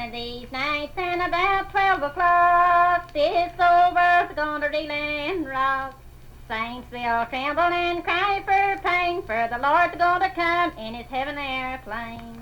one of these nights, and about twelve o'clock, this old world's gonna reel and rock. Saints will tremble and cry for pain, for the Lord's gonna come in his heaven airplane.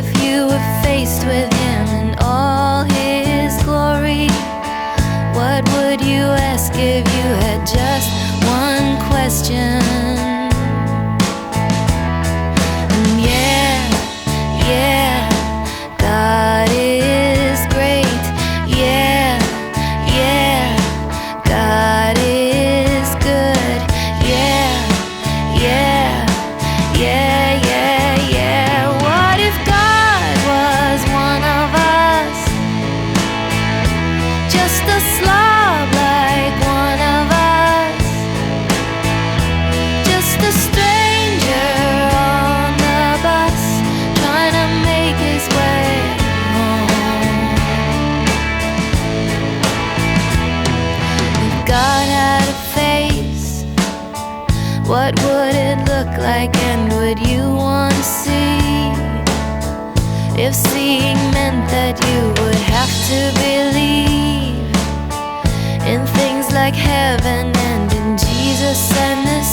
If you were faced with him in all his glory, what would you ask if you had just one question? What would it look like and would you want to see? If seeing meant that you would have to believe in things like heaven and in Jesus and the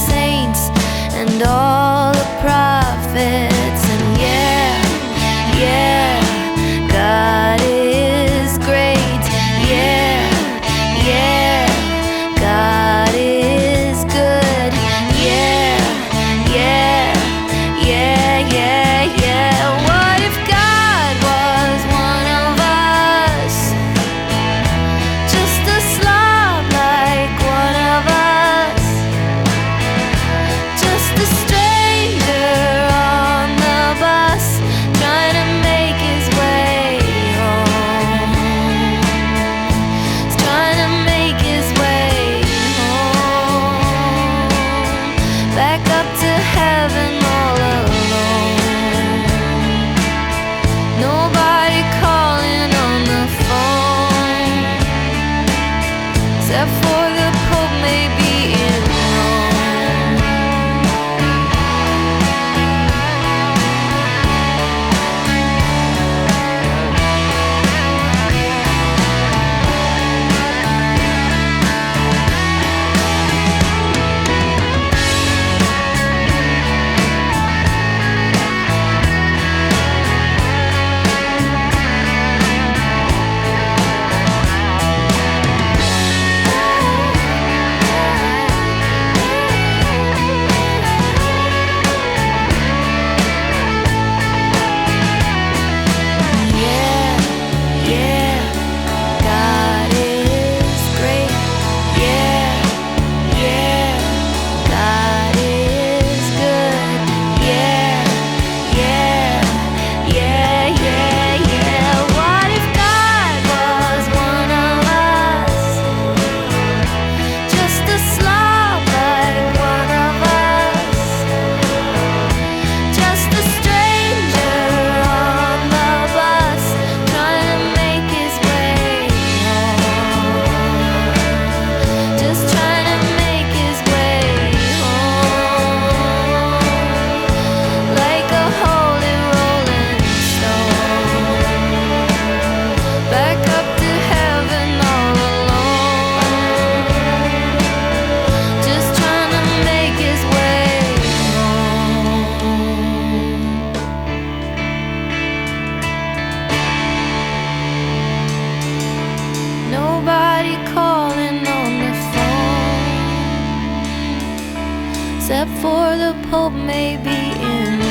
except for the Pope, maybe in.